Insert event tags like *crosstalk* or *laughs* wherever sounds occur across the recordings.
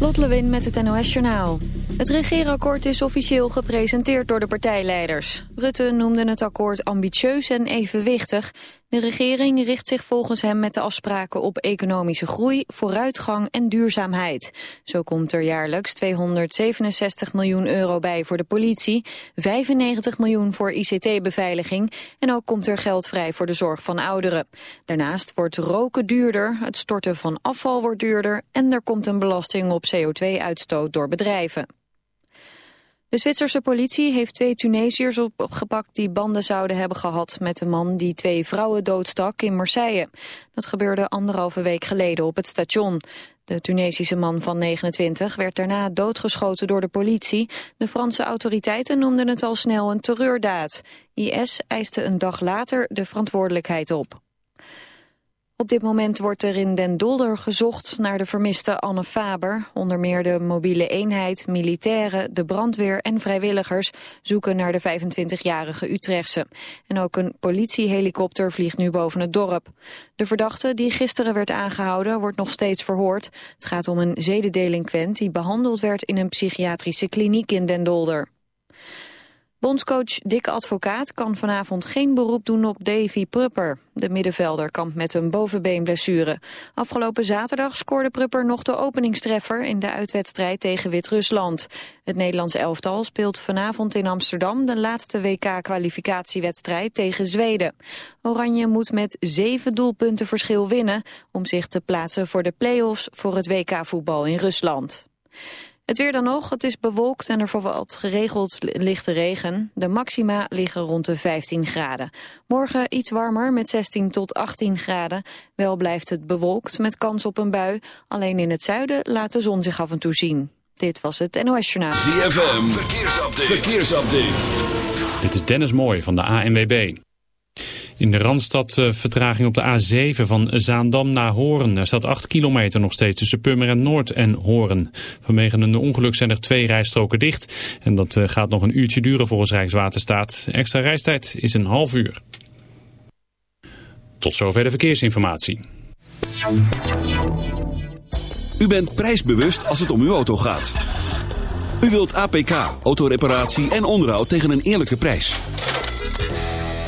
Lot Lewin met het NOS Journaal. Het regeerakkoord is officieel gepresenteerd door de partijleiders. Rutte noemde het akkoord ambitieus en evenwichtig. De regering richt zich volgens hem met de afspraken op economische groei, vooruitgang en duurzaamheid. Zo komt er jaarlijks 267 miljoen euro bij voor de politie, 95 miljoen voor ICT-beveiliging en ook komt er geld vrij voor de zorg van ouderen. Daarnaast wordt roken duurder, het storten van afval wordt duurder en er komt een belasting op CO2-uitstoot door bedrijven. De Zwitserse politie heeft twee Tunesiërs opgepakt die banden zouden hebben gehad met de man die twee vrouwen doodstak in Marseille. Dat gebeurde anderhalve week geleden op het station. De Tunesische man van 29 werd daarna doodgeschoten door de politie. De Franse autoriteiten noemden het al snel een terreurdaad. IS eiste een dag later de verantwoordelijkheid op. Op dit moment wordt er in Den Dolder gezocht naar de vermiste Anne Faber. Onder meer de mobiele eenheid, militairen, de brandweer en vrijwilligers zoeken naar de 25-jarige Utrechtse. En ook een politiehelikopter vliegt nu boven het dorp. De verdachte die gisteren werd aangehouden wordt nog steeds verhoord. Het gaat om een zedendelinquent die behandeld werd in een psychiatrische kliniek in Den Dolder. Bondscoach Dick Advocaat kan vanavond geen beroep doen op Davy Prupper. De middenvelder kampt met een bovenbeenblessure. Afgelopen zaterdag scoorde Prupper nog de openingstreffer in de uitwedstrijd tegen Wit-Rusland. Het Nederlands elftal speelt vanavond in Amsterdam de laatste WK-kwalificatiewedstrijd tegen Zweden. Oranje moet met zeven doelpunten verschil winnen om zich te plaatsen voor de play-offs voor het WK-voetbal in Rusland. Het weer dan nog, het is bewolkt en er valt geregeld lichte regen. De maxima liggen rond de 15 graden. Morgen iets warmer met 16 tot 18 graden. Wel blijft het bewolkt met kans op een bui. Alleen in het zuiden laat de zon zich af en toe zien. Dit was het NOS Journaal. ZFM, verkeersupdate. verkeersupdate. Dit is Dennis Mooij van de ANWB. In de Randstad uh, vertraging op de A7 van Zaandam naar Horen. Er staat 8 kilometer nog steeds tussen Purmerend Noord en Horen. Vanwege een ongeluk zijn er twee rijstroken dicht. En dat uh, gaat nog een uurtje duren volgens Rijkswaterstaat. Extra reistijd is een half uur. Tot zover de verkeersinformatie. U bent prijsbewust als het om uw auto gaat. U wilt APK, autoreparatie en onderhoud tegen een eerlijke prijs.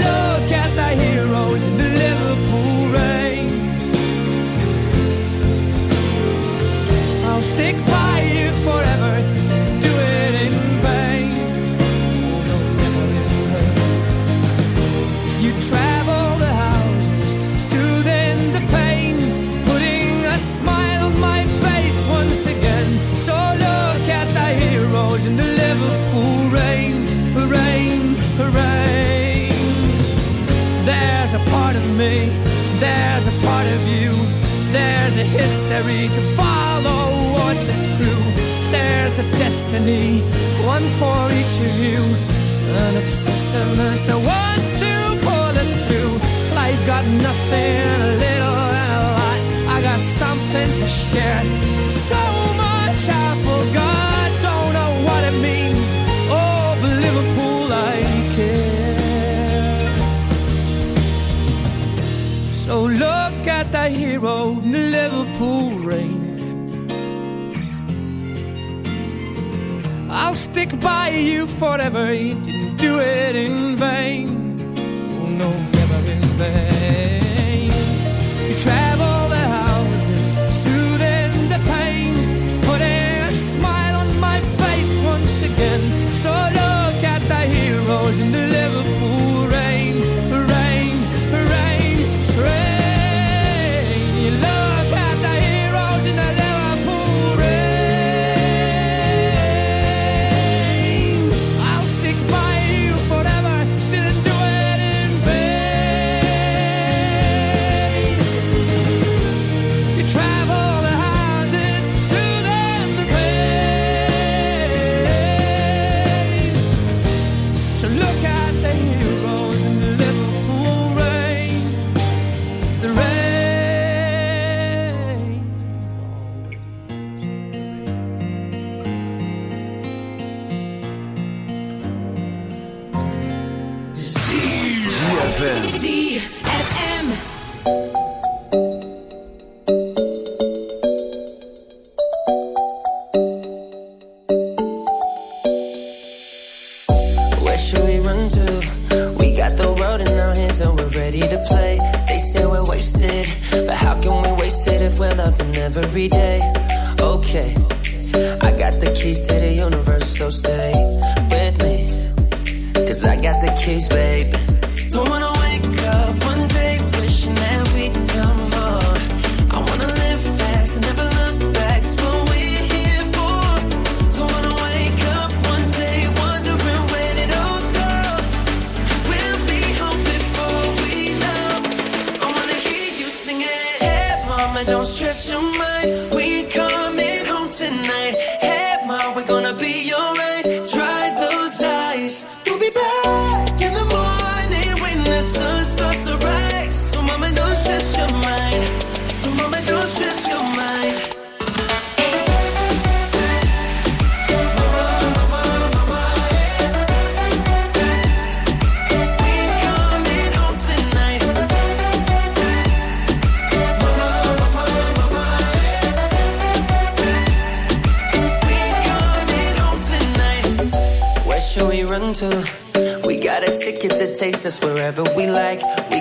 love.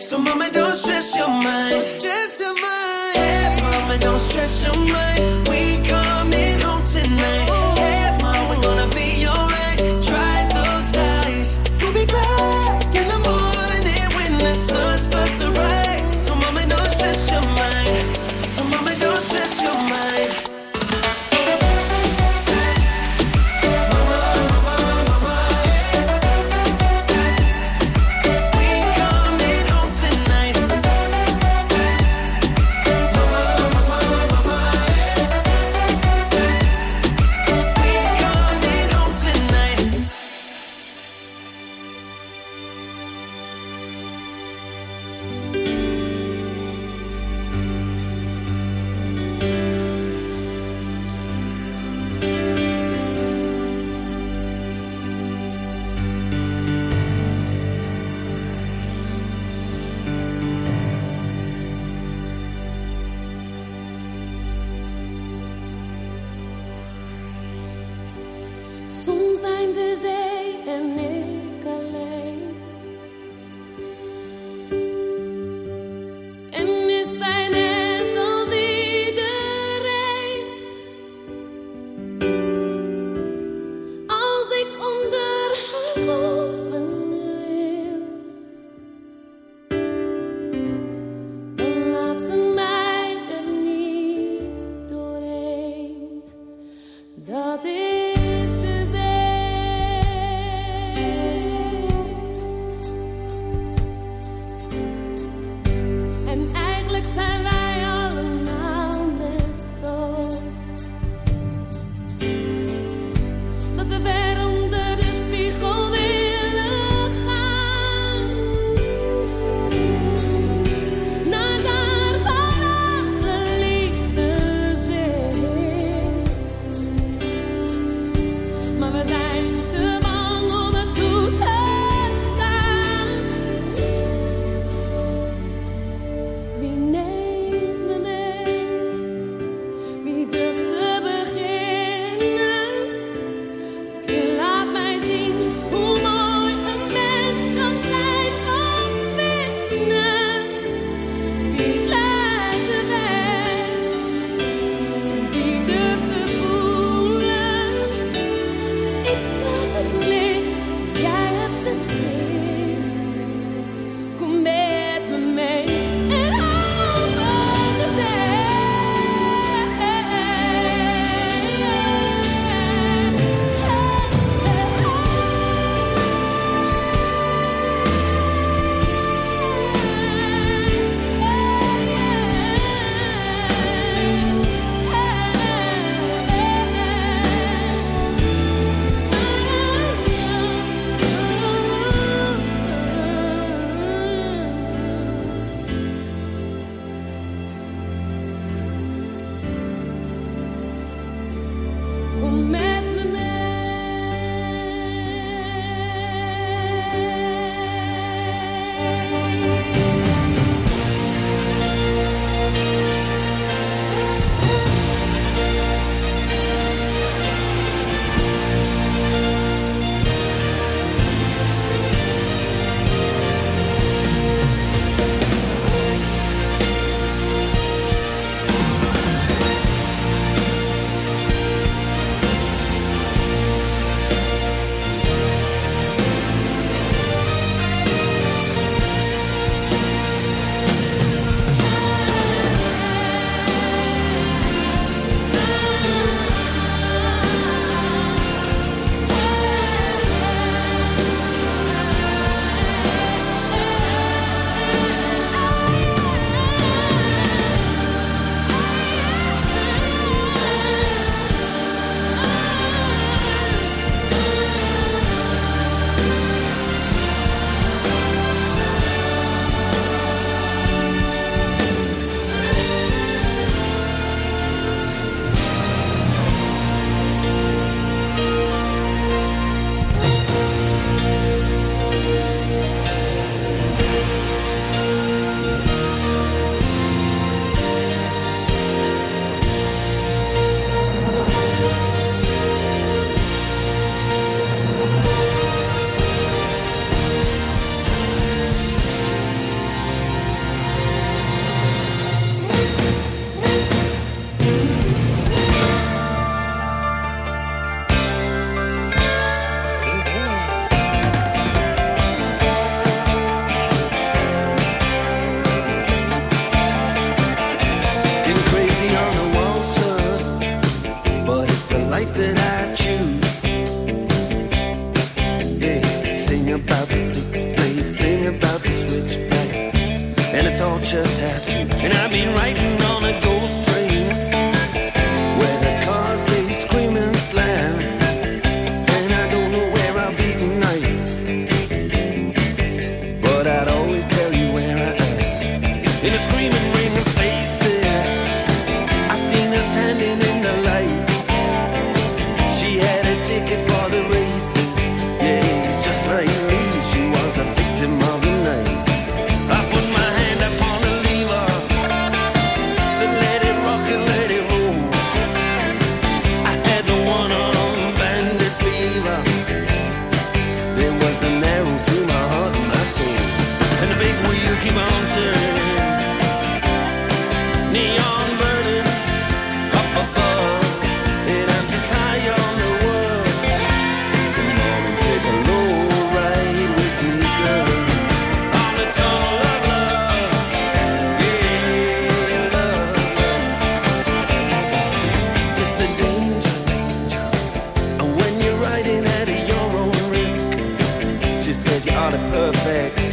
So mama, don't stress your mind. Stress your mind. Yeah, mama, don't stress your mind. soms zijn de zee en.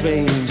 strange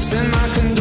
Send my condolences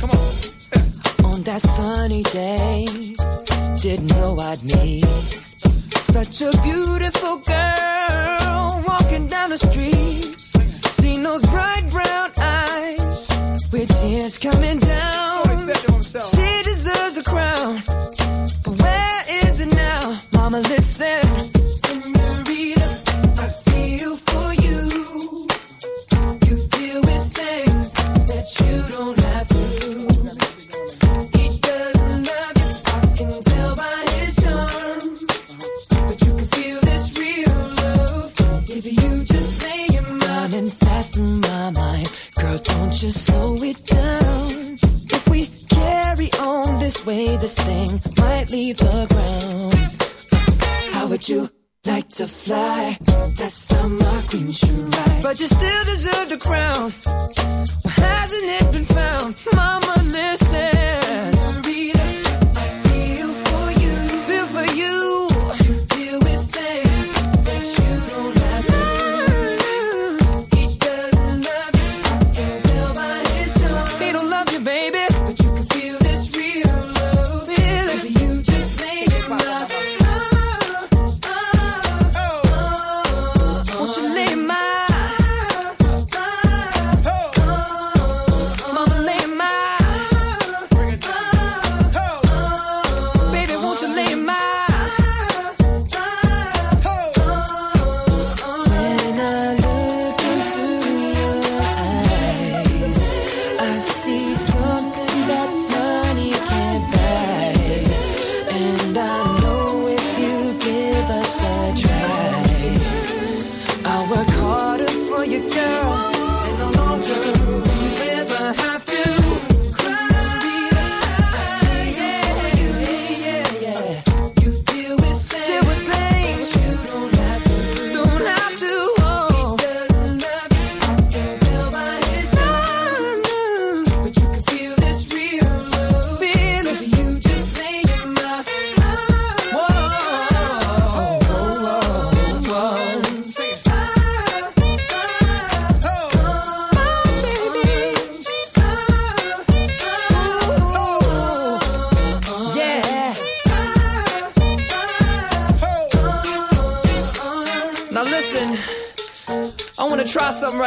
Come on. On that sunny day, didn't know I'd meet such a beautiful girl walking down the street. Seen those bright brown eyes with tears coming down. She deserves a crown, but where is it now? Mama, listen. To fly? That's how my queen should ride. But you still deserve the crown. Try, I'll work harder for you, girl.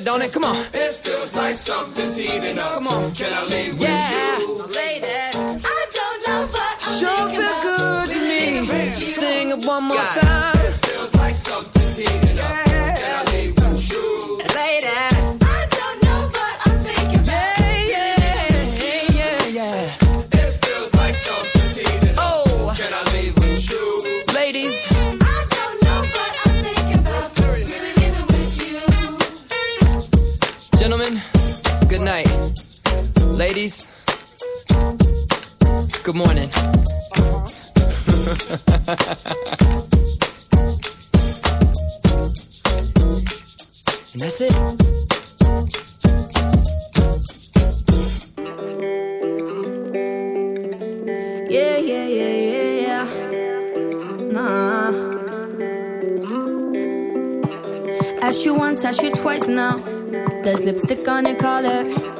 Good, don't it? Come on. It feels like something's heating up. Come on. Can I leave with yeah. you? Ladies, I don't know what I'm sure feel good to me. Sing it one more time. It feels like something's heating up. Can Ladies, good morning. *laughs* and that's it. Asked you once, asked you twice now. There's lipstick on your collar.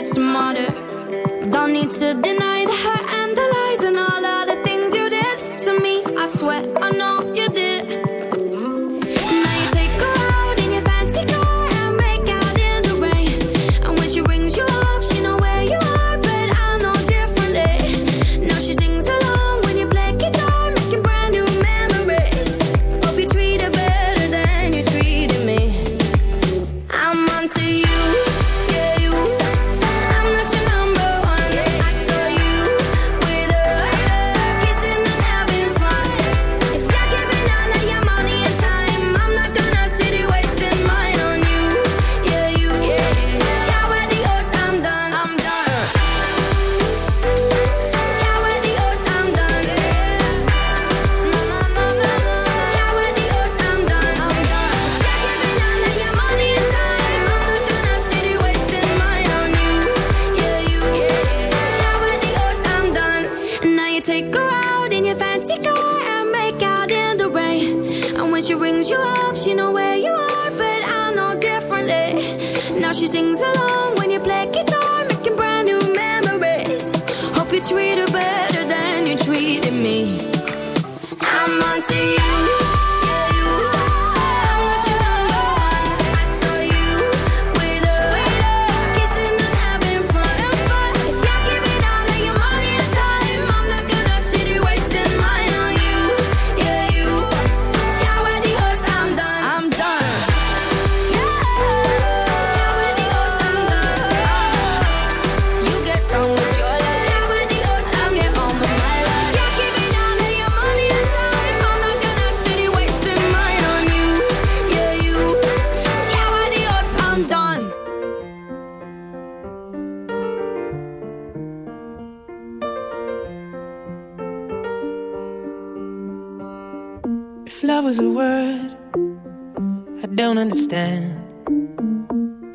get smarter. Don't need to.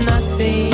nothing.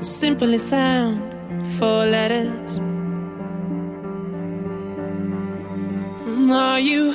simply sound four letters. Are you?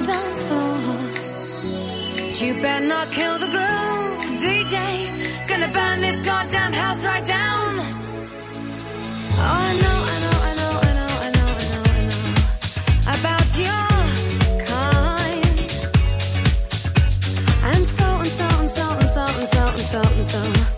The dance floor. But you better not kill the groove, DJ. Gonna burn this goddamn house right down. Oh, I know, I know, I know, I know, I know, I know, I know about your kind. And so and so and so and so and so and so and so.